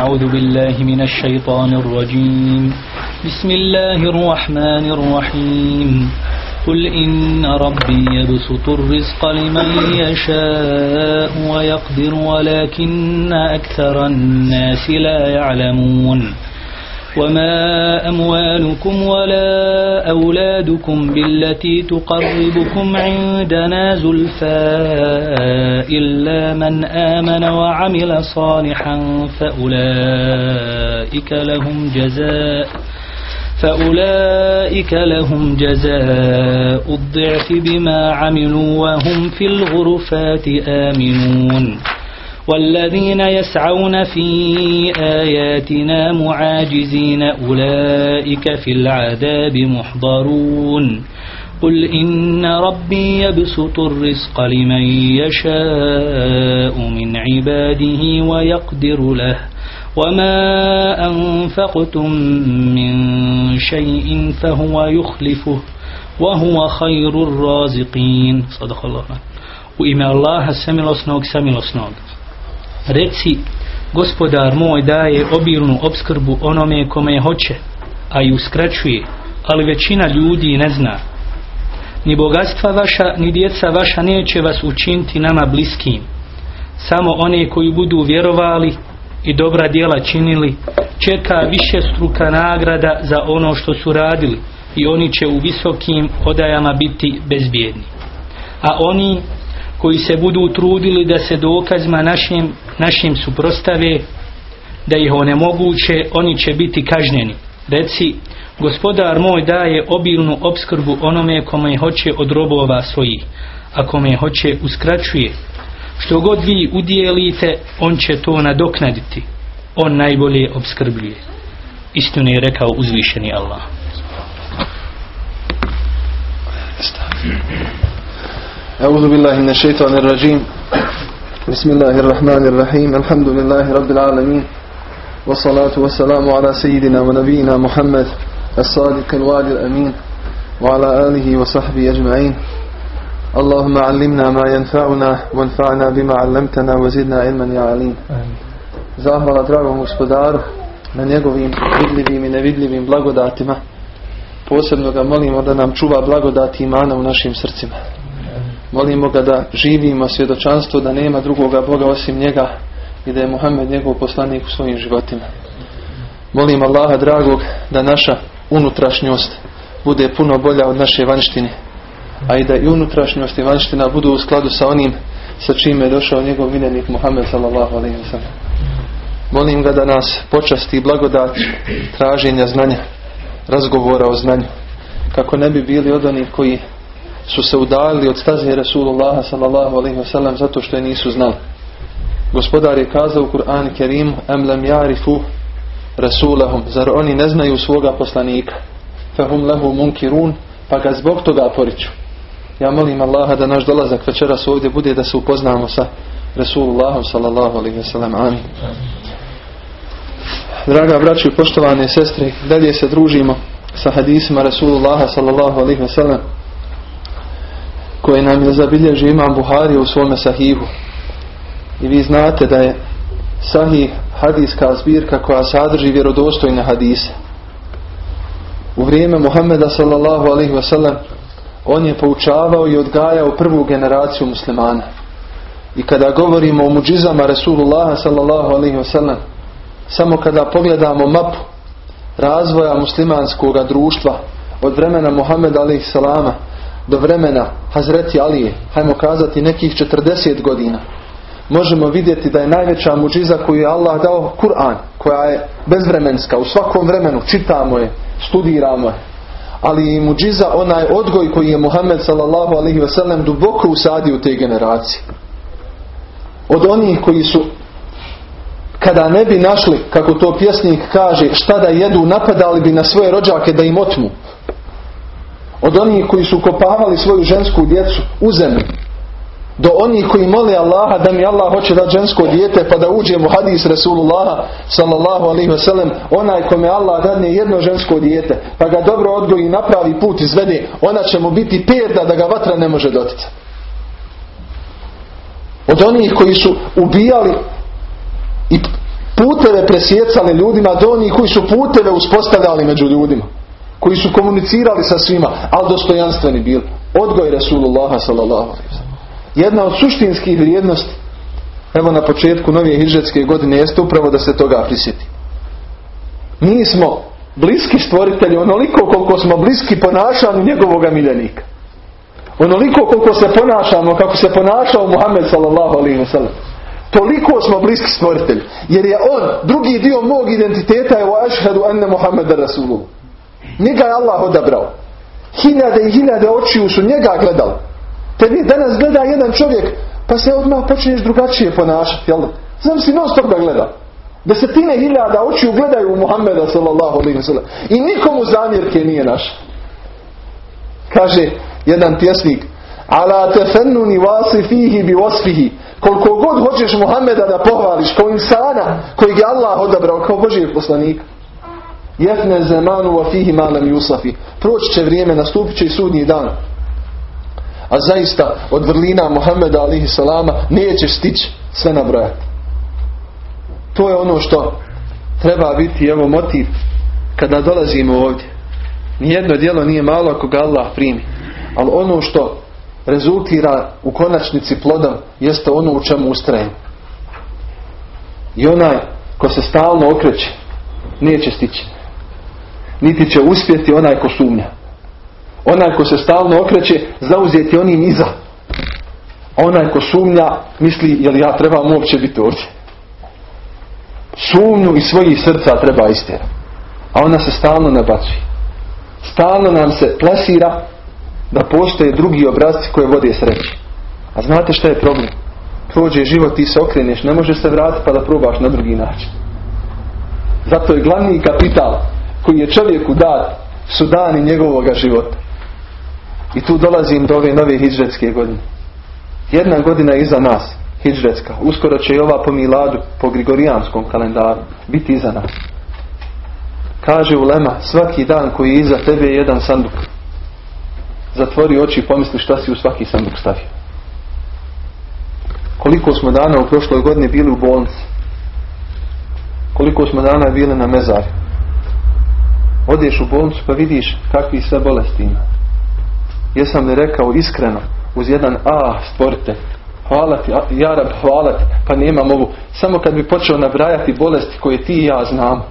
أعوذ بالله من الشيطان الرجيم. بسم الله الرحمن الرحيم. قل إن ربي يبسط الرزق لمن يشاء ويقدر ولكن أكثر الناس لا يعلمون. وما أموالكم ولا أولادكم بالتي تقربكم عندنا زلفى إلا من آمن وعمل صالحا فأولئك لهم جزاء فأولئك لهم جزاء الضعف بما عملوا وهم في الغرفات آمنون والذين يسعون في آياتنا معاجزين أولئك في العذاب محضرون. قل إن ربي يبسط الرزق لمن يشاء من عباده ويقدر له. وما أنفقتم من شيء فهو يخلفه وهو خير الرازقين. صدق الله u ime Allaha samilosnog samilosnog reci gospodar moj daje obilnu obskrbu onome kome hoće a i uskraćuje ali većina ljudi ne zna. Ni bogatstva vaša ni djeca vaša neće vas učiniti nama bliskim. Samo one koji budu vjerovali i dobra djela činili čeka više struka nagrada za ono što su radili i oni će u visokim odajama biti bezbjedni. A oni koji se budu trudili da se dokazima našim, našim suprostave da ih onemoguće oni će biti kažnjeni. Reci gospodar moj daje obilnu obskrbu onome kome hoće od robova svojih a kome hoće uskraćuje. Što god vi udjelite on će to nadoknaditi. On najbolje obskrbljuje istinu je rekao uzvišeni Allah أعوذ بالله من الشيطان الرجيم. بسم الله الرحمن الرحيم. الحمد لله رب العالمين. والصلاة والسلام على سيدنا ونبينا محمد الصادق الوعد الأمين وعلى آله وصحبه أجمعين. اللهم علمنا ما ينفعنا وانفعنا بما علمتنا وزدنا علما يا عليم. Zahvala dragom gospodaru na njegovim vidljivim i nevidljivim blagodatima. Posebno ga molimo da nam čuva blagodati imana u našim srcima. Molimo ga da živimo svjedočanstvo da nema drugoga Boga osim njega i da je Muhammed njegov poslanik u svojim životima. Molim Allaha dragog da naša unutrašnjost bude puno bolja od naše vanštine, a i da i unutrašnjost i vanština budu u skladu sa onim sa čime je došao njegov miljenik Muhammed sallallahu alaihi wa sallam. Molim ga da nas počasti blagodat traženja znanja, razgovora o znanju, kako ne bi bili od onih koji su se udalili od staze Rasulullah sallallahu alaihi wa sallam zato što je nisu znali. Gospodar je kazao u Kur'an Kerimu em lem jarifu Rasulahum zar oni ne znaju svoga poslanika fahum lehu munkirun pa ga zbog toga poriču. Ja molim Allaha da naš dolazak večeras ovdje bude da se upoznamo sa Rasulullahom sallallahu alaihi wa sallam. Amin. Draga braćo i poštovane sestre, dalje se družimo sa hadisima Rasulullaha sallallahu alaihi wa sallam koje nam je zabilježio imam Buhari u svome sahihu. I vi znate da je sahih hadijska zbirka koja sadrži vjerodostojne hadise. U vrijeme Muhammeda sallallahu alaihi wa sallam on je poučavao i odgajao prvu generaciju muslimana. I kada govorimo o muđizama Rasulullaha sallallahu alaihi wa sallam samo kada pogledamo mapu razvoja muslimanskog društva od vremena Muhammeda alaihi salama do vremena Hazreti Alije, hajmo kazati nekih 40 godina, možemo vidjeti da je najveća muđiza koju je Allah dao Kur'an, koja je bezvremenska, u svakom vremenu čitamo je, studiramo je. Ali i muđiza onaj odgoj koji je Muhammed sallallahu alaihi wasallam duboko usadio u te generacije. Od onih koji su kada ne bi našli, kako to pjesnik kaže, šta da jedu, napadali bi na svoje rođake da im otmu. Od onih koji su kopavali svoju žensku djecu u zemlju. Do onih koji mole Allaha da mi Allah hoće dati žensko dijete pa da uđemo u hadis Rasulullaha sallallahu alaihi wasallam onaj kome Allah dadne jedno žensko dijete pa ga dobro odgoji i napravi put izvede ona će mu biti perda da ga vatra ne može doticati. Od onih koji su ubijali i puteve presjecali ljudima do onih koji su puteve uspostavljali među ljudima. Koji su komunicirali sa svima, ali dostojanstveni bili. Odgoj Rasulullaha sallallahu Jedna od suštinskih vrijednosti evo na početku nove hiđetske godine jeste upravo da se toga prisjeti. Mi smo bliski stvoritelji onoliko koliko smo bliski ponašanju njegovog miljenika. Onoliko koliko se ponašamo kako se ponašao Muhammed sallallahu alaihi wa sallam. Toliko smo bliski stvoritelji. Jer je on, drugi dio mog identiteta je wa ašhadu anna Muhammeda Rasulullah. Njega je Allah odabrao. Hiljade i hiljade očiju su njega gledali. Tebi danas gleda jedan čovjek pa se odmah počneš drugačije ponašati. Jel? Znam si non stop da gleda. Desetine hiljada očiju gledaju u Muhammeda sallallahu alaihi wa. I nikomu zamjerke nije naš. Kaže jedan pjesnik Ala tefennuni vasi fihi bi wasfihi koliko god hoćeš Muhameda da pohvališ kao insana kojeg je Allah odabrao kao Božijeg poslanika. Jefne zemanu wa fihi malem yusafi. Proći će vrijeme, nastupit će i sudnji dan. A zaista od vrlina Muhammeda alihi salama nećeš stići sve nabrojati. To je ono što treba biti evo motiv kada dolazimo ovdje. Nijedno djelo nije malo ako ga Allah primi. Ali ono što rezultira u konačnici plodom jeste ono u čemu ustrajem. I onaj ko se stalno okreće neće stići. Niti će uspjeti onaj ko sumnja. Onaj ko se stalno okreće zauzeti onim iza. Onaj ko sumnja misli jel ja trebam uopće biti ovdje. Sumnju iz svojih srca treba istjerati. A ona se stalno nabacuje. Stalno nam se plasira da postoje drugi obrazci koje vode sreći. A znate što je problem? Prođe život, ti se okreneš, ne možeš se vratiti pa da probaš na drugi način. Zato je glavni kapital koji je čovjeku dat su dani njegovog života. I tu dolazim do ove nove hijđretske godine. Jedna godina iza nas, hijđretska. Uskoro će i ova po miladu, po grigorijanskom kalendaru, biti iza nas. Kaže Ulema, svaki dan koji je iza tebe je jedan sanduk zatvori oči i pomisli šta si u svaki sanduk stavio. Koliko smo dana u prošloj godini bili u bolnici? Koliko smo dana bili na mezari? Odeš u bolnicu pa vidiš kakvi sve bolesti ima. Jesam li rekao iskreno uz jedan a stvorite hvala ti, jarab hvala ti, pa nemam ovu. Samo kad bi počeo nabrajati bolesti koje ti i ja znam.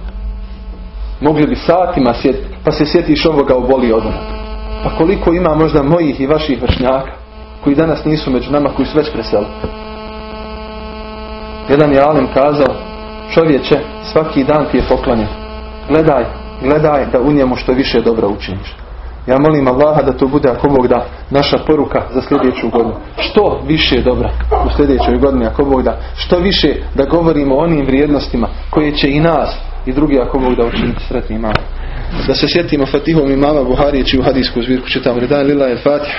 Mogli bi satima sjetiti, pa se sjetiš ovoga oboli od pa koliko ima možda mojih i vaših vršnjaka koji danas nisu među nama, koji su već preseli. Jedan je Alim kazao, čovječe, svaki dan ti je poklanjen. Gledaj, gledaj da u njemu što više dobra učiniš. Ja molim Allaha da to bude ako Bog da naša poruka za sljedeću godinu. Što više dobra u sljedećoj godini ako Bog da. Što više da govorimo o onim vrijednostima koje će i nas i drugi ako Bog da učiniti sretnima da se sjetimo Fatihom imama Buharije čiju hadijsku zbirku čitamo. Redan lila je Fatih.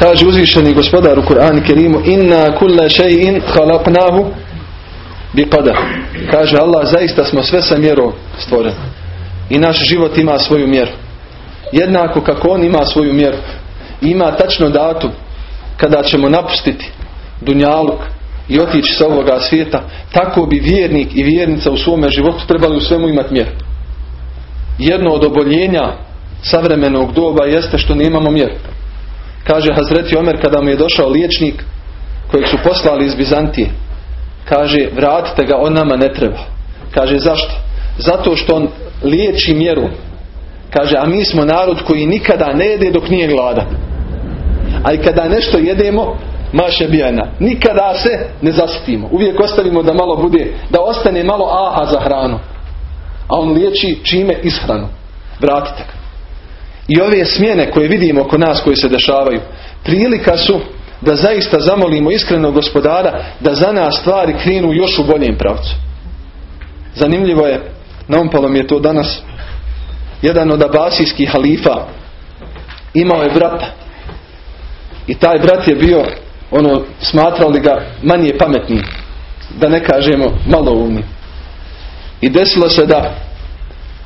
Kaže uzvišeni gospodar u Kur'anu Kerimu Inna kulla še'in halaknahu bi qadar. Kaže Allah zaista smo sve sa mjerom stvoreni. I naš život ima svoju mjeru. Jednako kako on ima svoju mjeru. Ima tačno datum kada ćemo napustiti dunjaluk i otići sa ovoga svijeta, tako bi vjernik i vjernica u svome životu trebali u svemu imati mjeru. Jedno od oboljenja savremenog doba jeste što nemamo mjeru. Kaže Hazreti Omer kada mu je došao liječnik kojeg su poslali iz Bizantije. Kaže vratite ga, on nama ne treba. Kaže zašto? Zato što on liječi mjeru. Kaže a mi smo narod koji nikada ne jede dok nije gladan. A i kada nešto jedemo maše bijena. Nikada se ne zasitimo. Uvijek ostavimo da malo bude, da ostane malo aha za hranu. A on liječi čime ishranu. Vratite ga. I ove smjene koje vidimo oko nas koje se dešavaju, prilika su da zaista zamolimo iskrenog gospodara da za nas stvari krenu još u boljem pravcu. Zanimljivo je, naumpalo mi je to danas, jedan od abasijskih halifa imao je brata. I taj brat je bio ono smatrali ga manje pametnim da ne kažemo umni i desilo se da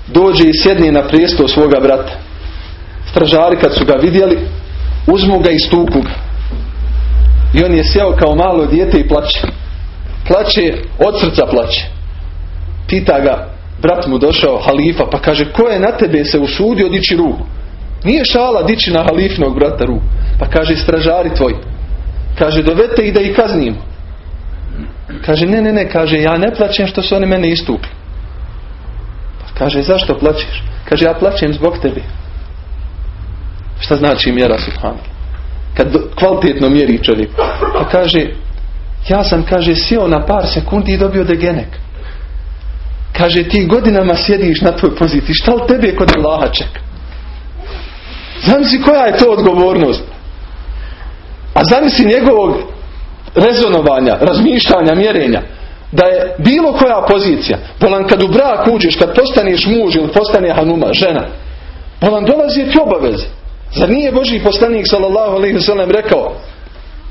dođe i sjedni na prijestol svoga brata stražari kad su ga vidjeli uzmu ga i stuku ga. I on je sjeo kao malo dijete i plaće. Plaće, od srca plaće. Pita ga, brat mu došao, halifa, pa kaže, ko je na tebe se usudio dići ruku? Nije šala dići na halifnog brata ruku. Pa kaže, stražari tvoj. Kaže, dovete ih da ih kaznimo. Kaže, ne, ne, ne, kaže, ja ne plaćem što su oni mene istupi. Pa kaže, zašto plaćeš? Kaže, ja plaćem zbog tebi. Šta znači mjera subhanallah? Kad kvalitetno mjeri čovjek. Pa kaže, ja sam, kaže, sjeo na par sekundi i dobio degenek. Kaže, ti godinama sjediš na toj poziciji. Šta li tebi kod Allaha čeka? Zamisli koja je to odgovornost. A zamisli njegovog rezonovanja, razmišljanja, mjerenja. Da je bilo koja pozicija. Bolan kad u brak uđeš, kad postaneš muž ili postane hanuma, žena. Bolan dolazi ti obaveze. Zar nije Boži poslanik sallallahu alaihi sallam rekao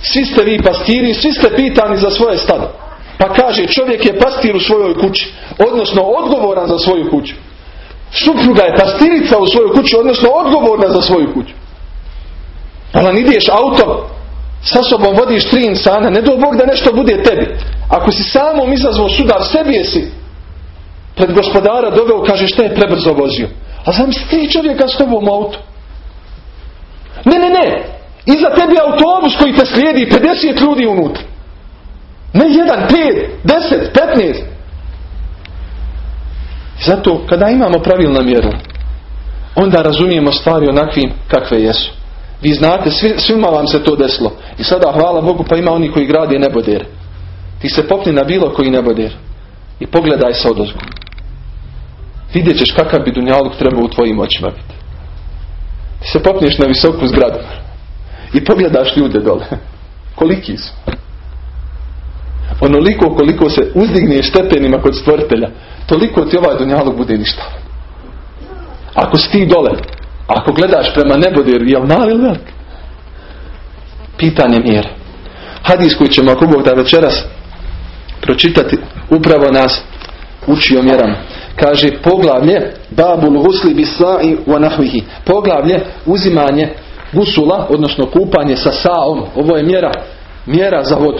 svi ste vi pastiri, svi ste pitani za svoje stado. Pa kaže čovjek je pastir u svojoj kući, odnosno odgovoran za svoju kuću. Supruga je pastirica u svojoj kući, odnosno odgovorna za svoju kuću. Bolan ideš autom, sa sobom vodiš tri insana, ne do Bog da nešto bude tebi. Ako si samom izazvao sudar, sebi jesi pred gospodara doveo, kaže šta je prebrzo vozio. A znam si tri čovjeka s tobom u auto. Ne, ne, ne. Iza tebi autobus koji te slijedi 50 ljudi unutra. Ne jedan, pet, deset, petnaest. Zato kada imamo pravilna mjeru, onda razumijemo stvari onakvim kakve jesu. Vi znate, svi, svima vam se to desilo. I sada, hvala Bogu, pa ima oni koji grade neboder. Ti se popni na bilo koji neboder. I pogledaj se odozgu. Vidjet ćeš kakav bi dunjaluk trebao u tvojim očima biti. Ti se popneš na visoku zgradu. I pogledaš ljude dole. Koliki su? Onoliko koliko se uzdigneš stepenima kod stvoritelja, toliko ti ovaj dunjaluk bude ništa. Ako si ti dole, ako gledaš prema neboderu, je li mali velik? Pitanje mjere. Hadis koji ćemo ako Bog da večeras pročitati upravo nas uči o mjerama. Kaže poglavlje babul gusli bisa'i wa nahvihi. Poglavlje uzimanje gusula, odnosno kupanje sa saom. Ovo je mjera, mjera za vodu.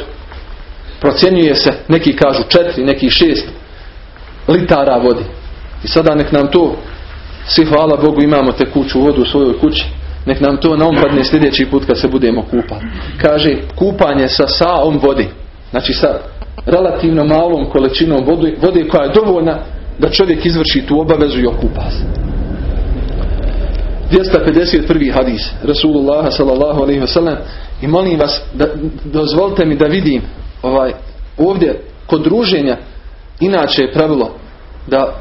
Procjenjuje se, neki kažu četiri, neki šest litara vodi. I sada nek nam to svi hvala Bogu imamo te kuću vodu u svojoj kući. Nek nam to naumpadne sljedeći put kad se budemo kupati. Kaže kupanje sa saom vodi. Znači sa relativno malom količinom vode, vode koja je dovoljna da čovjek izvrši tu obavezu i okupa se. 251. hadis Rasulullah sallallahu alaihi wasallam i molim vas da dozvolite mi da vidim ovaj ovdje kod druženja inače je pravilo da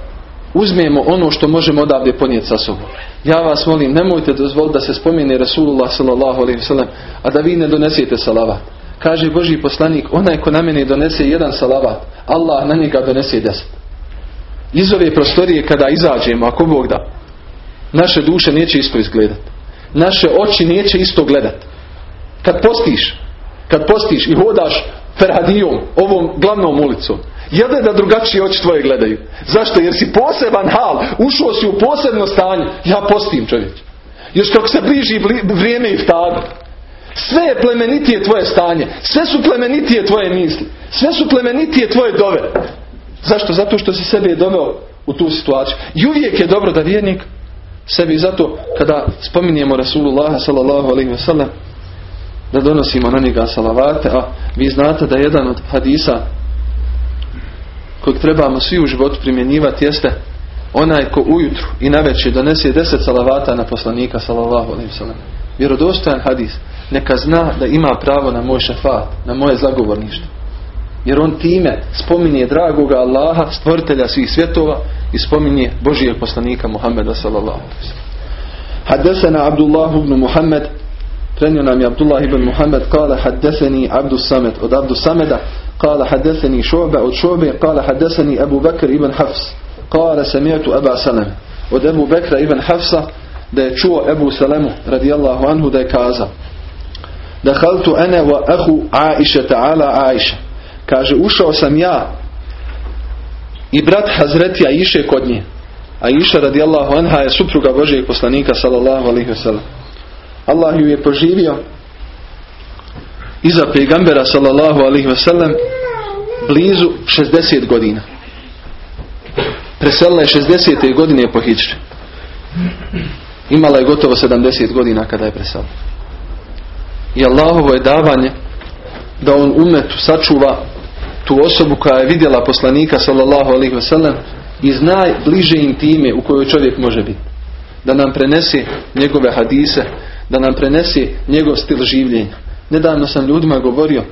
uzmemo ono što možemo odavde ponijeti sa sobom. Ja vas molim, nemojte dozvoliti da se spomene Rasulullah sallallahu alaihi wasallam, a da vi ne donesete salavat. Kaže Boži poslanik, onaj ko na mene donese jedan salavat, Allah na njega donese deset. Iz ove prostorije kada izađemo, ako Bog da, naše duše neće isto izgledat. Naše oči neće isto gledat. Kad postiš, kad postiš i hodaš Ferhadijom, ovom glavnom ulicom, Jede da drugačije oči tvoje gledaju. Zašto? Jer si poseban hal. Ušao si u posebno stanje. Ja postim čovječ. Još kako se bliži vrijeme i tada. Sve je plemenitije tvoje stanje. Sve su plemenitije tvoje misli. Sve su plemenitije tvoje dove. Zašto? Zato što si sebe doveo u tu situaciju. I uvijek je dobro da vjernik sebi zato kada spominjemo Rasulullah sallallahu alaihi wasallam da donosimo na njega salavate, a vi znate da jedan od hadisa kojeg trebamo svi u životu primjenjivati jeste onaj ko ujutru i navečer donese deset salavata na poslanika sallallahu alaihi wasallam. Vjerodostojan hadis. Neka zna da ima pravo na moj šefat, na moje zagovorništvo. Jer on time spominje dragoga Allaha, stvrtelja svih svjetova i spominje Božijeg poslanika Muhammeda sallallahu Haddesena Abdullah ibn Muhammed prenio nam je Abdullah ibn Muhammed kala haddeseni Abdu Samed. Od Abdu Sameda kala haddeseni Šobe od Šobe kala haddeseni Abu Bakr ibn Hafs. Kala samijetu Aba Salem. Od Abu Bekra ibn Hafsa da je čuo Ebu Salemu radijallahu anhu da je kazao Dakhaltu ene wa ahu Aisha ta'ala Aisha kaže ušao sam ja i brat Hazretija iše kod nje a Iša radijallahu anha je supruga Božijeg poslanika sallallahu alaihi wasallam Allah ju je poživio iza pejgambera sallallahu alaihi wasallam blizu 60 godina. Preselila je 60. godine po Hidžri. Imala je gotovo 70 godina kada je preselila. I Allahovo je davanje da on umetu sačuva tu osobu koja je vidjela poslanika sallallahu alaihi wasallam iz najbliže intime u kojoj čovjek može biti. Da nam prenese njegove hadise, da nam prenese njegov stil življenja. Nedavno sam ljudima govorio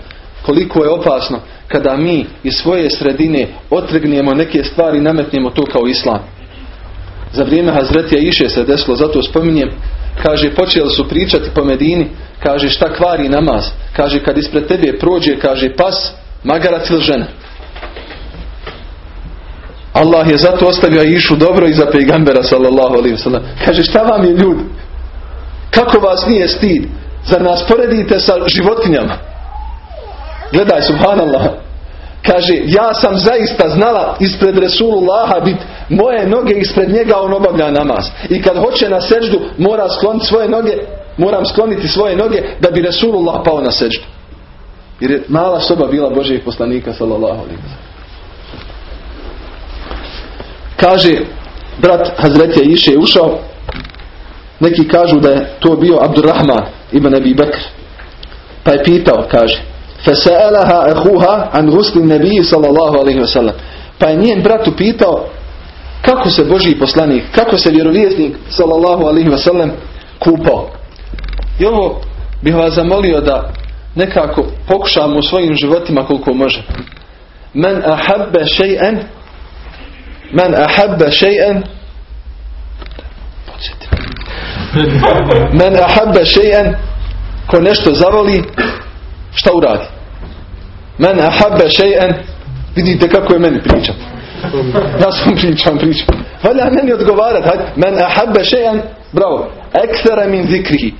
koliko je opasno kada mi iz svoje sredine otregnemo neke stvari i nametnemo to kao islam. Za vrijeme Hazretija Iše se desilo, zato spominjem, kaže počeli su pričati po Medini, kaže šta kvari namaz, kaže kad ispred tebe prođe, kaže pas, magarac ili žena. Allah je zato ostavio Išu dobro iza pejgambera sallallahu alaihi wasallam. Kaže šta vam je ljudi? Kako vas nije stid? Zar nas poredite sa životinjama? Gledaj, subhanallah. Kaže, ja sam zaista znala ispred Resulullaha bit moje noge ispred njega on obavlja namaz. I kad hoće na seždu mora skloniti svoje noge, moram skloniti svoje noge da bi Resulullah pao na seždu. Jer je mala soba bila Božijeg poslanika sallallahu alaihi Kaže, brat Hazretija Iše ušao, neki kažu da je to bio Abdurrahman ibn Abi Bekr. Pa je pitao, kaže, فَسَأَلَهَا أَهُوهَا عَنْ غُسْلِ النَّبِيِّ sallallahu alaihi wasallam. Pa je njen brat upitao, kako se Božiji poslanik, kako se vjerovjesnik sallallahu alaihi wasallam kupao. I ovo bih vas zamolio da nekako pokušamo u svojim životima koliko može. Men ahabbe še'en Men ahabbe še'en Men ahabbe še'en ko nešto zavoli šta uradi? Men ahabbe še'en vidite kako je meni pričat. Ja sam pričam, pričam. Valja meni odgovarat. Men ahabbe še'en bravo. Ekthera min zikrihi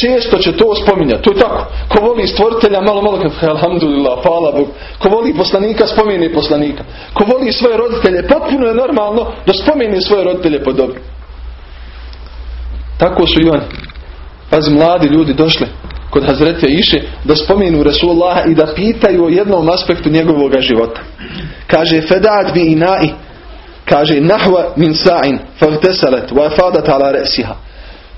često će to spominjati. To je tako. Ko voli stvoritelja, malo, malo, alhamdulillah, hvala Bog. Ko voli poslanika, spomeni poslanika. Ko voli svoje roditelje, potpuno je normalno da spomeni svoje roditelje po dobru. Tako su i oni. Pazi, mladi ljudi došli kod Hazretja Iše da spomenu Rasulullah i da pitaju o jednom aspektu njegovog života. Kaže, fedat bi inai, kaže, nahva min sa'in, favtesalet, wa fadat ala resiha.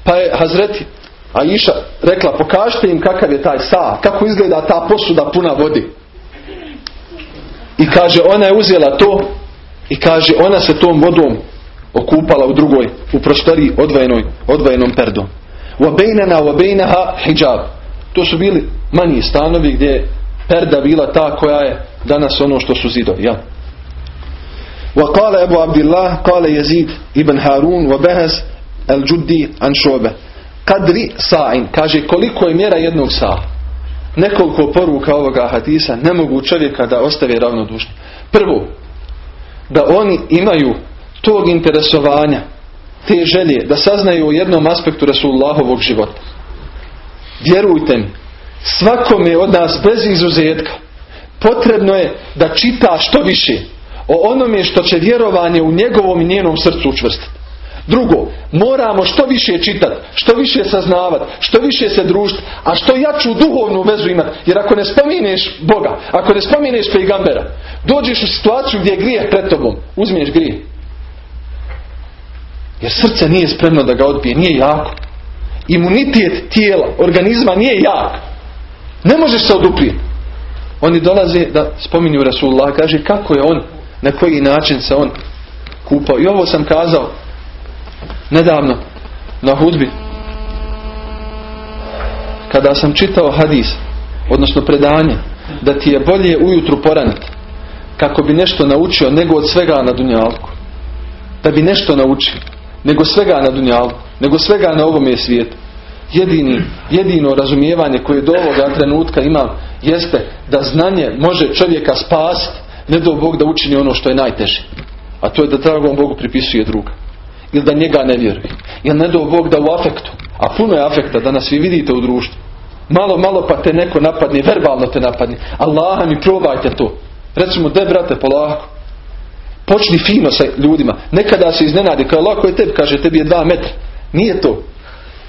Pa je Hazreti a Iša rekla pokažite im kakav je taj sa, kako izgleda ta posuda puna vodi. I kaže ona je uzela to i kaže ona se tom vodom okupala u drugoj, u prostoriji odvojenoj, odvojenom perdom. Wabejnana wabejnaha hijab. To su bili manji stanovi gdje je perda bila ta koja je danas ono što su zidovi. Ja. وقال أبو عبد الله قال يزيد ابن هارون وبهز الجدي عن شعبه kadri sa'in. Kaže koliko je mjera jednog sa. Nekoliko poruka ovoga hadisa ne mogu čovjeka da ostave ravnodušni. Prvo, da oni imaju tog interesovanja, te želje, da saznaju o jednom aspektu Rasulullahovog života. Vjerujte mi, svakome od nas bez izuzetka potrebno je da čita što više o onome što će vjerovanje u njegovom i njenom srcu učvrstiti. Drugo, moramo što više čitati, što više saznavati, što više se družiti, a što jaču duhovnu vezu imati. Jer ako ne spominješ Boga, ako ne spominješ pejgambera, dođeš u situaciju gdje je grijeh pred tobom, uzmiješ grijeh. Jer srce nije spremno da ga odbije, nije jako. Imunitet tijela, organizma nije jak. Ne možeš se oduprijeti. Oni dolaze da spominju Rasulullah, kaže kako je on, na koji način se on kupao. I ovo sam kazao nedavno na hudbi kada sam čitao hadis odnosno predanje da ti je bolje ujutru poraniti kako bi nešto naučio nego od svega na dunjalku da bi nešto naučio nego svega na dunjalku nego svega na ovome svijetu jedini, jedino razumijevanje koje do ovoga trenutka imam jeste da znanje može čovjeka spasiti ne do Bog da učini ono što je najteže a to je da dragom Bogu pripisuje druga ili da njega ne vjeruje. Ili ne do Bog da u afektu. A puno je afekta, danas vi vidite u društvu. Malo, malo pa te neko napadne, verbalno te napadne. Allaha mi probajte to. Recimo, de brate, polako. Počni fino sa ljudima. Nekada se iznenadi, kao lako je tebi, kaže, tebi je dva metra. Nije to.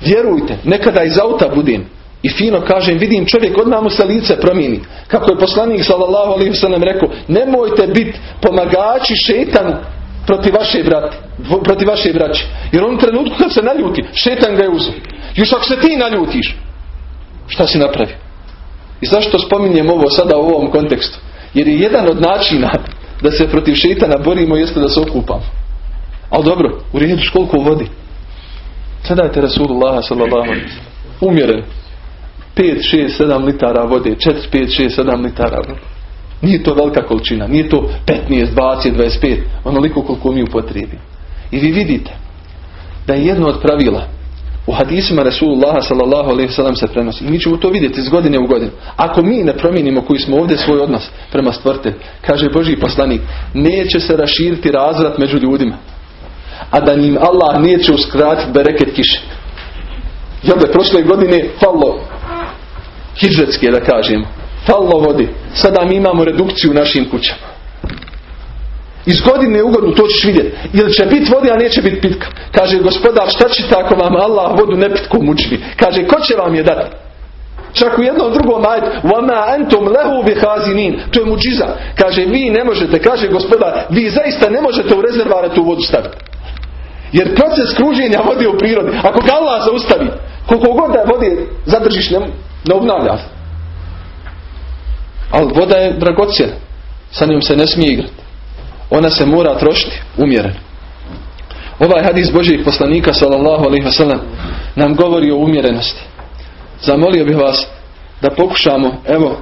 Vjerujte, nekada iz auta budem i fino kažem, vidim čovjek, odmah mu se lice promijeni. Kako je poslanik sallallahu alaihi wasallam rekao, nemojte biti pomagači šetanu protiv vaše brati, protiv vaše braće. Jer on trenutku kad se naljuti, šetan ga je uzeo. Još ako se ti naljutiš, šta si napravio? I zašto spominjem ovo sada u ovom kontekstu? Jer je jedan od načina da se protiv šetana borimo jeste da se okupamo. Ali dobro, u redu koliko vodi. Gledajte Rasulullah sallallahu umjeren. 5, 6, 7 litara vode, 4, 5, 6, 7 litara vode. Nije to velika količina, nije to 15, 20, 25, onoliko koliko mi upotrijebimo. I vi vidite da je jedno od pravila u hadisima Rasulullah sallallahu alaihi sallam se prenosi. I mi ćemo to vidjeti iz godine u godinu. Ako mi ne promijenimo koji smo ovdje svoj odnos prema stvrte, kaže Boži poslanik, neće se raširiti razrat među ljudima. A da njim Allah neće uskratiti bereket kiše. I onda prošle godine fallo hidžetske da kažemo Fallo vodi. Sada mi imamo redukciju u našim kućama. Iz godine u godinu to ćeš vidjeti. Ili će biti vode, a neće biti pitka. Kaže gospodar, šta ćete ako vam Allah vodu nepitkom učini? Kaže, ko će vam je dati? Čak u jednom drugom ajd, وَمَا أَنْتُمْ لَهُ بِحَازِنِينَ To je muđiza. Kaže, vi ne možete, kaže gospodar, vi zaista ne možete u rezervare tu vodu staviti. Jer proces kruženja vode u prirodi, ako ga Allah zaustavi, koliko god da vode zadržiš, ne, ne obnavlja. Ali voda je dragocjena. Sa njom se ne smije igrati ona se mora trošiti umjereno. Ovaj hadis Božijeg poslanika sallallahu alaihi wasallam nam govori o umjerenosti. Zamolio bih vas da pokušamo evo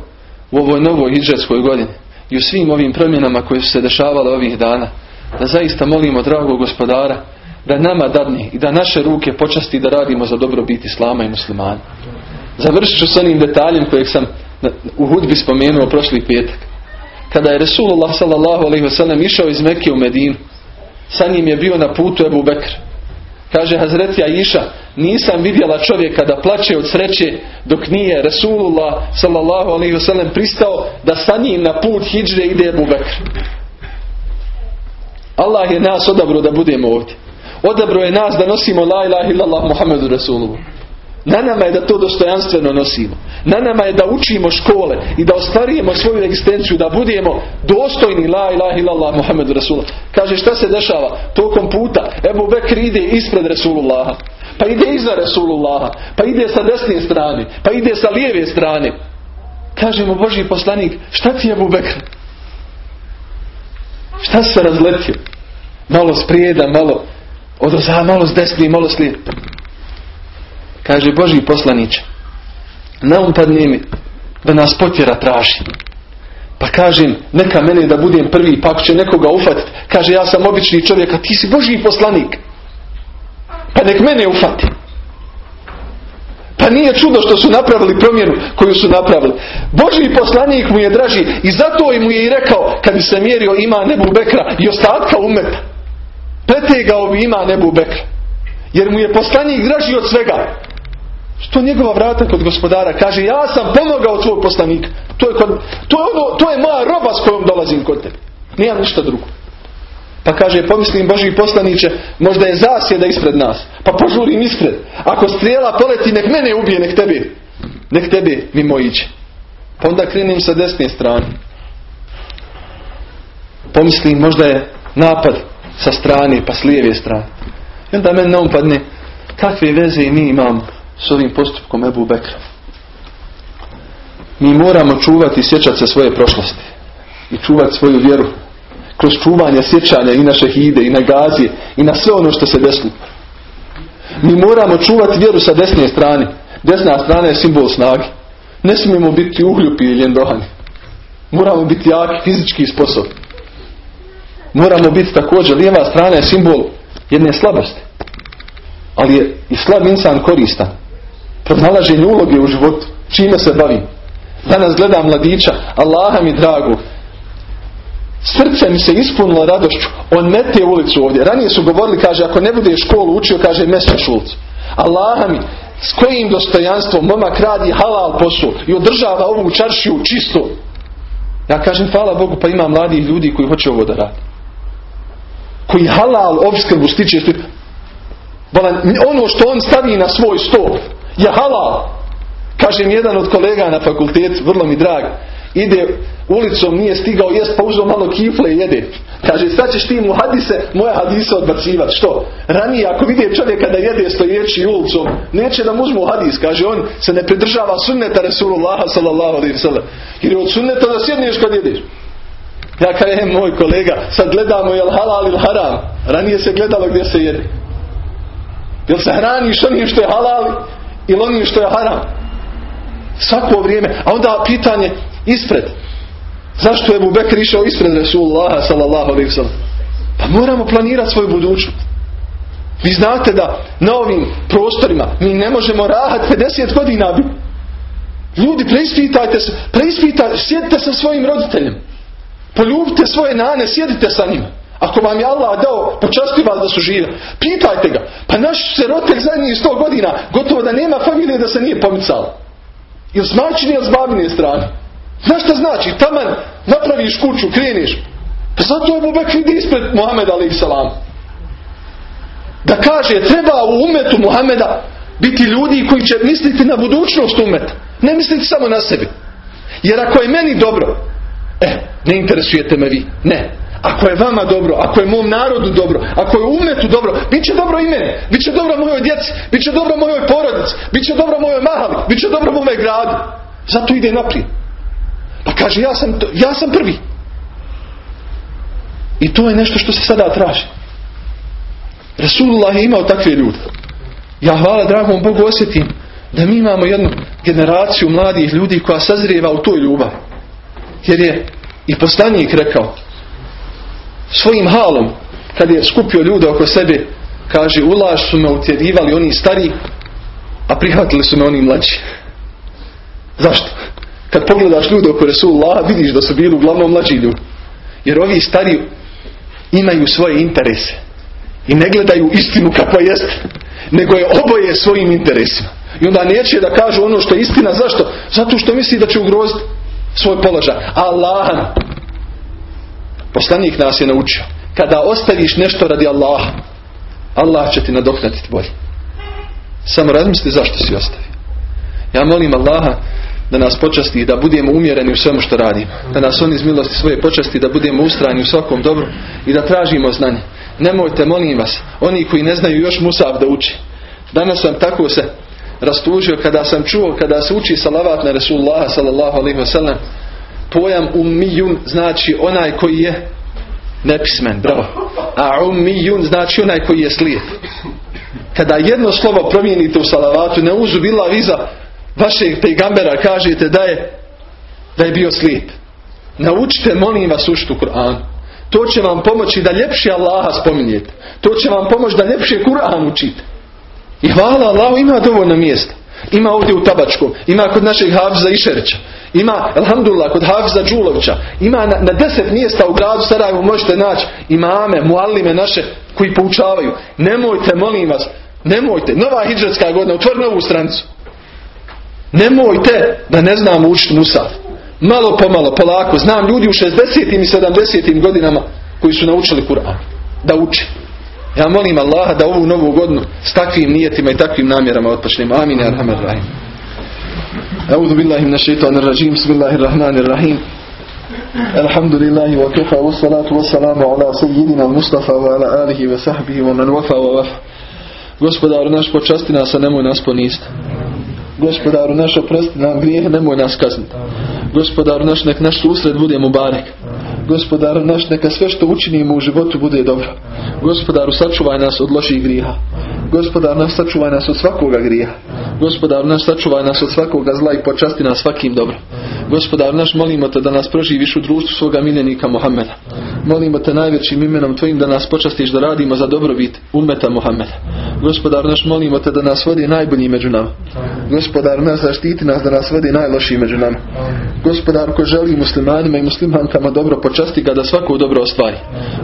u ovoj novoj hidžetskoj godini i u svim ovim promjenama koje su se dešavale ovih dana da zaista molimo dragog gospodara da nama dadne i da naše ruke počasti da radimo za dobrobit Islama i muslimana. Završit ću s onim detaljem kojeg sam u hudbi spomenuo prošli petak kada je Resulullah wasallam išao iz Mekke u Medinu, sa njim je bio na putu Ebu Bekr. Kaže Hazreti Aisha, nisam vidjela čovjeka da plaće od sreće dok nije Resulullah wasallam pristao da sa njim na put hijđre ide Ebu Bekr. Allah je nas odabro da budemo ovdje. Odabro je nas da nosimo la ilaha illallah Muhammedu Rasulullah. Na nama je da to dostojanstveno nosimo. Na nama je da učimo škole i da ostvarijemo svoju egzistenciju, da budemo dostojni la ilaha illallah Muhammedu Rasulullah. Kaže šta se dešava? Tokom puta Ebu Bekr ide ispred Rasulullaha. Pa ide iza Rasulullaha. Pa ide sa desne strane. Pa ide sa lijeve strane. Kaže mu Boži poslanik, šta ti je Ebu Bekr? Šta se razletio? Malo sprijeda, malo odoza, malo s desni, malo s Kaže Boži poslaniće, ne umpadne mi da nas potjera traži. Pa kažem, neka mene da budem prvi, pa ako će nekoga ufatiti, kaže ja sam obični čovjek, a ti si Boži poslanik. Pa nek mene ufati. Pa nije čudo što su napravili promjenu koju su napravili. Boži poslanik mu je draži i zato mu je i rekao kad se mjerio ima nebu bekra i ostatka umeta. Pretegao bi ima nebu bekra. Jer mu je poslanik draži od svega. Što njegova vrata kod gospodara? Kaže, ja sam pomogao tvoj poslanika. To je, kod, to, je ono, to je moja roba s kojom dolazim kod tebe. Nijam ništa drugo. Pa kaže, pomislim Boži poslaniće, možda je zasjeda ispred nas. Pa požurim ispred. Ako strijela poleti, nek mene ubije, nek tebe. Nek tebe mimo iće. Pa onda krenim sa desne strane. Pomislim, možda je napad sa strane, pa s lijeve strane. I onda meni na padne, kakve veze mi imamo s ovim postupkom Ebu Bekra. Mi moramo čuvati i sjećati se svoje prošlosti. I čuvati svoju vjeru. Kroz čuvanje sjećanja i na šehide, i na gazije, i na sve ono što se desilo. Mi moramo čuvati vjeru sa desne strane. Desna strana je simbol snage. Ne smijemo biti uhljupi ili ljendohani. Moramo biti jaki, fizički sposobni. Moramo biti također, lijeva strana je simbol jedne slabosti. Ali je i slab insan koristan pronalaženje uloge u životu. Čime se bavim? Danas gledam mladića, Allaha mi drago. Srce mi se ispunilo radošću. On mete ulicu ovdje. Ranije su govorili, kaže, ako ne bude školu učio, kaže, mesto šulcu. Allaha mi, s kojim dostojanstvom momak radi halal posao i održava ovu čaršiju čisto. Ja kažem, hvala Bogu, pa ima mladih ljudi koji hoće ovo da radi. Koji halal obskrbu stiče. ono što on stavi na svoj stol je halal. Kaže mi jedan od kolega na fakultetu, vrlo mi drag, ide ulicom, nije stigao jest, pa uzeo malo kifle i jede. Kaže, sad ćeš ti mu hadise, moje hadise odbacivati. Što? Ranije, ako vidje čovjeka da jede stojeći ulicom, neće da mu uzmu hadis. Kaže, on se ne pridržava sunneta Resulullaha sallallahu alaihi sallam. Jer je od sunneta da sjedneš kad jedeš. Ja kažem, moj kolega, sad gledamo jel halal ili haram. Ranije se gledalo gdje se jede. Jel se hraniš onim što je halal ili onim što je haram? Svako vrijeme. A onda pitanje ispred. Zašto je Bubekr išao ispred Resulullaha sallallahu alaihi? Pa moramo planirati svoju budućnost. Vi znate da na ovim prostorima mi ne možemo rahat 50 godina biti. Ljudi, preispitajte se, preispitajte, sjedite sa svojim roditeljem. Poljubite svoje nane, sjedite sa njima. Ako vam je Allah dao, počasti vas da su žive. Pitajte ga. Pa naš se roditelj zadnjih 100 godina, gotovo da nema familije da se nije pomicala. Ili s majčine ili babine strane. Znaš šta znači? Taman napraviš kuću, kreniš. Pa zato je Bubek vidi ispred Muhameda alaih salam. Da kaže, treba u umetu Muhameda biti ljudi koji će misliti na budućnost umeta. Ne misliti samo na sebi. Jer ako je meni dobro, e, ne interesujete me vi. Ne. Ako je vama dobro, ako je mom narodu dobro, ako je umetu dobro, bit će dobro i mene, bit će dobro mojoj djeci, bit će dobro mojoj porodici, bit će dobro mojoj mahali, bit će dobro mojoj gradu. Zato ide naprijed. Pa kaže, ja sam, ja sam prvi. I to je nešto što se sada traži. Rasulullah je imao takve ljude. Ja hvala dragom Bogu osjetim da mi imamo jednu generaciju mladih ljudi koja sazrijeva u toj ljubavi. Jer je i poslanik rekao svojim halom kad je skupio ljude oko sebe kaže ulaž su me utjerivali oni stari a prihvatili su me oni mlađi. Zašto? Kad pogledaš ljude oko Resulullah, vidiš da su bili uglavnom mlađi ljudi. Jer ovi stari imaju svoje interese. I ne gledaju istinu kakva jest, nego je oboje svojim interesima. I onda neće da kažu ono što je istina. Zašto? Zato što misli da će ugroziti svoj položaj. Allah poslanik nas je naučio. Kada ostaviš nešto radi Allaha, Allah će ti nadoknatiti bolje. Samo razmisli zašto si ostavio. Ja molim Allaha da nas počasti i da budemo umjereni u svemu što radimo. Da nas on iz milosti svoje počasti da budemo ustrajni u svakom dobru i da tražimo znanje. Nemojte, molim vas, oni koji ne znaju još Musav da uči. Danas sam tako se rastužio kada sam čuo, kada se uči salavat na Resulullah sallallahu alaihi wasallam, pojam umijun znači onaj koji je nepismen, bravo. A umijun znači onaj koji je slijep. Kada jedno slovo promijenite u salavatu, ne uzu bila viza vašeg pejgambera kažete da je da je bio slijep. Naučite, molim vas, uštu Kur'an. To će vam pomoći da ljepše Allaha spominjete. To će vam pomoći da ljepše Kur'an učite. I hvala Allahu ima dovoljno mjesta. Ima ovdje u Tabačkom, ima kod našeg Havza Išerića, ima, alhamdulillah, kod Havza Đulovića, ima na, na deset mjesta u gradu Sarajevo možete naći imame, muallime naše koji poučavaju. Nemojte, molim vas, nemojte, nova hidžetska godina, otvori novu stranicu. Nemojte da ne znamo učiti Musaf. Malo pomalo, polako. Znam ljudi u 60. i 70. godinama koji su naučili Kur'an. Da uči. Ja molim Allaha da ovu novu godinu s takvim nijetima i takvim namjerama otpočnemo. Amin. Rahim. أعوذ بالله من الشيطان الرجيم بسم الله الرحمن الرحيم الحمد لله وكفى والصلاة والسلام على سيدنا المصطفى وعلى آله وصحبه ومن وفى ووفى Gospodaru naš počasti nas, a nemoj nas ponista. Gospodaru naš oprosti nam grijehe, nemoj nas kazniti. Gospodaru naš nek naš susret bude mubarek. Gospodaru naš neka sve što učinimo u životu bude dobro. Gospodaru sačuvaj nas od loših grijeha. Gospodar naš sačuvaj nas od svakoga grijeha. Gospodar naš sačuvaj nas od svakoga zla i počasti nas svakim dobro. Gospodar naš molimo te da nas proživiš u društvu svoga miljenika Muhammeda. Molimo te najvećim imenom tvojim da nas počastiš da radimo za dobrobit ummeta Muhammeda. Gospodar naš molimo te da nas vodi najbolji među nama. Gospodar naš zaštiti nas da nas vodi najlošiji među nama. Gospodar ko želi muslimanima i muslimankama dobro počasti ga da svako dobro ostvari.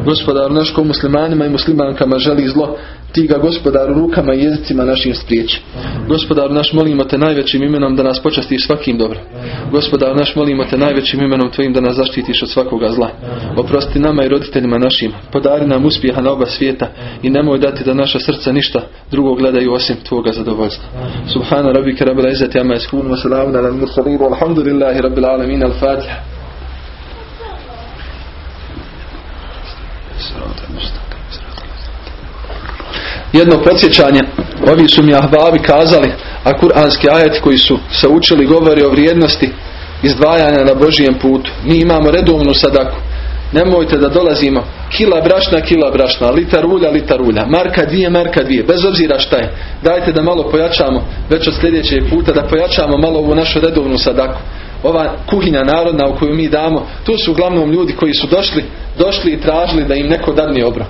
Gospodar naš ko muslimanima i muslimankama želi zlo ti ga gospodaru rukama i jezicima našim spriječi. Gospodaru naš molimo te najvećim imenom da nas počastiš svakim dobrom. Gospodaru naš molimo te najvećim imenom tvojim da nas zaštitiš od svakoga zla. Oprosti nama i roditeljima našim. Podari nam uspjeha na oba svijeta i nemoj dati da naša srca ništa drugo gledaju osim tvoga zadovoljstva. Subhana rabbika rabbil izzati amma yasifun wa salamun ala al-mursalin walhamdulillahi rabbil alamin al-fatiha. Jedno podsjećanje. Ovi su mi ahbabi kazali a kuranski ajeti koji su se učili govori o vrijednosti izdvajanja na Božijem putu. Mi imamo redovnu sadaku. Nemojte da dolazimo. Kila brašna, kila brašna, litar ulja, litar ulja, marka dvije, marka dvije, bez obzira šta je. Dajte da malo pojačamo, već od sljedećeg puta, da pojačamo malo ovu našu redovnu sadaku. Ova kuhinja narodna u koju mi damo, tu su uglavnom ljudi koji su došli, došli i tražili da im neko dadne obrok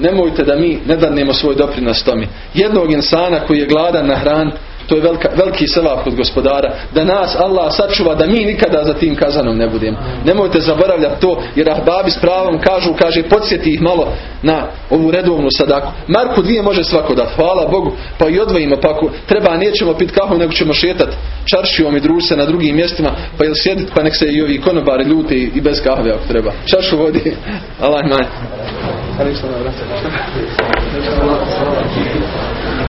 nemojte da mi ne danemo svoj doprinos tome. Jednog insana koji je gladan na hran, to je velika, veliki sevap kod gospodara. Da nas Allah sačuva da mi nikada za tim kazanom ne budemo. Nemojte zaboravljati to jer ahbabi s pravom kažu, kaže podsjeti ih malo na ovu redovnu sadaku. Marku dvije može svako dati. Hvala Bogu. Pa i odvojimo. Pa ako treba nećemo pit kahu nego ćemo šetati čaršijom i družiti se na drugim mjestima. Pa ili sjediti pa nek se i ovi konobari ljuti i bez kahve ako treba. Čaršu vodi. Allah maj.